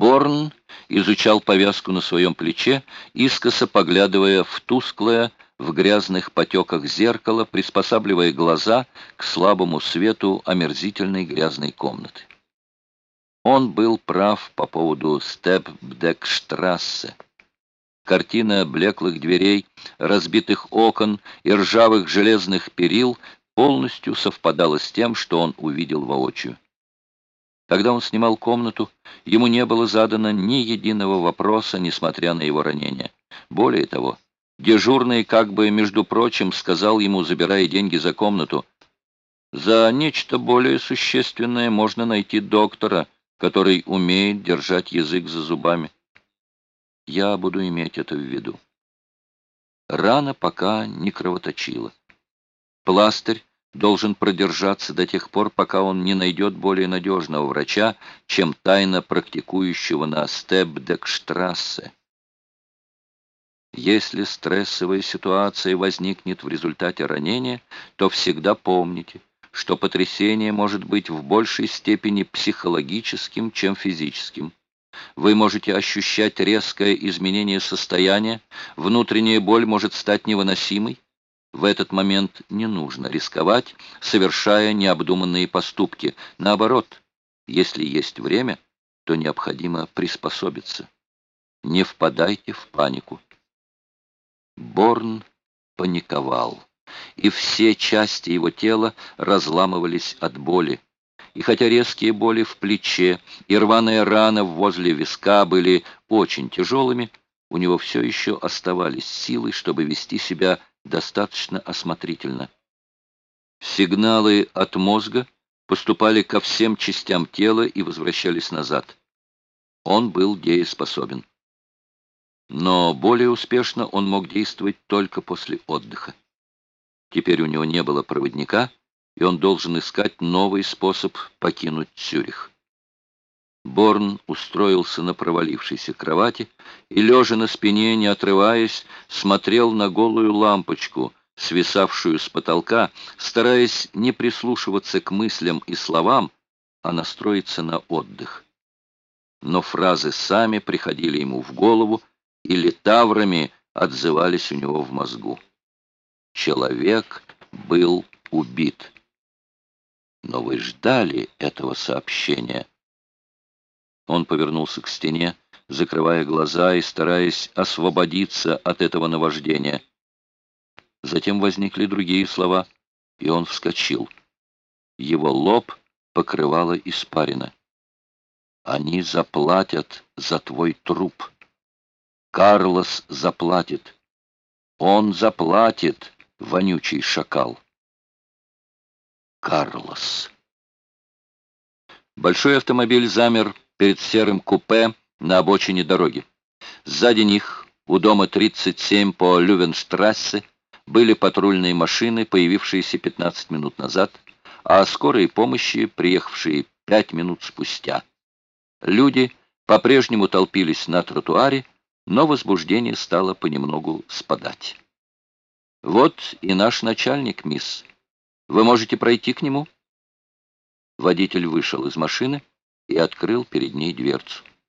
Борн изучал повязку на своем плече, искоса поглядывая в тусклое, в грязных потеках зеркало, приспосабливая глаза к слабому свету омерзительной грязной комнаты. Он был прав по поводу Степбдекштрассе. Картина блеклых дверей, разбитых окон и ржавых железных перил полностью совпадала с тем, что он увидел воочию. Когда он снимал комнату, ему не было задано ни единого вопроса, несмотря на его ранение. Более того, дежурный как бы, между прочим, сказал ему, забирая деньги за комнату, «За нечто более существенное можно найти доктора, который умеет держать язык за зубами». Я буду иметь это в виду. Рана пока не кровоточила. Пластырь должен продержаться до тех пор, пока он не найдет более надежного врача, чем тайно практикующего на Стебдекштрассе. Если стрессовая ситуация возникнет в результате ранения, то всегда помните, что потрясение может быть в большей степени психологическим, чем физическим. Вы можете ощущать резкое изменение состояния, внутренняя боль может стать невыносимой, в этот момент не нужно рисковать, совершая необдуманные поступки. Наоборот, если есть время, то необходимо приспособиться. Не впадайте в панику. Борн паниковал, и все части его тела разламывались от боли. И хотя резкие боли в плече и рваная рана возле виска были очень тяжелыми, у него все еще оставались силы, чтобы вести себя достаточно осмотрительно. Сигналы от мозга поступали ко всем частям тела и возвращались назад. Он был дееспособен. Но более успешно он мог действовать только после отдыха. Теперь у него не было проводника, и он должен искать новый способ покинуть Цюрих. Борн устроился на провалившейся кровати и, лежа на спине, не отрываясь, смотрел на голую лампочку, свисавшую с потолка, стараясь не прислушиваться к мыслям и словам, а настроиться на отдых. Но фразы сами приходили ему в голову и летаврами отзывались у него в мозгу. Человек был убит. Но вы ждали этого сообщения. Он повернулся к стене, закрывая глаза и стараясь освободиться от этого наваждения. Затем возникли другие слова, и он вскочил. Его лоб покрывало испарина. «Они заплатят за твой труп. Карлос заплатит. Он заплатит, вонючий шакал». Карлос. Большой автомобиль замер перед серым купе на обочине дороги. Сзади них, у дома 37 по Лювенштрассе, были патрульные машины, появившиеся 15 минут назад, а скорые помощи, приехавшие 5 минут спустя. Люди по-прежнему толпились на тротуаре, но возбуждение стало понемногу спадать. «Вот и наш начальник, мисс. Вы можете пройти к нему?» Водитель вышел из машины, и открыл перед ней дверцу.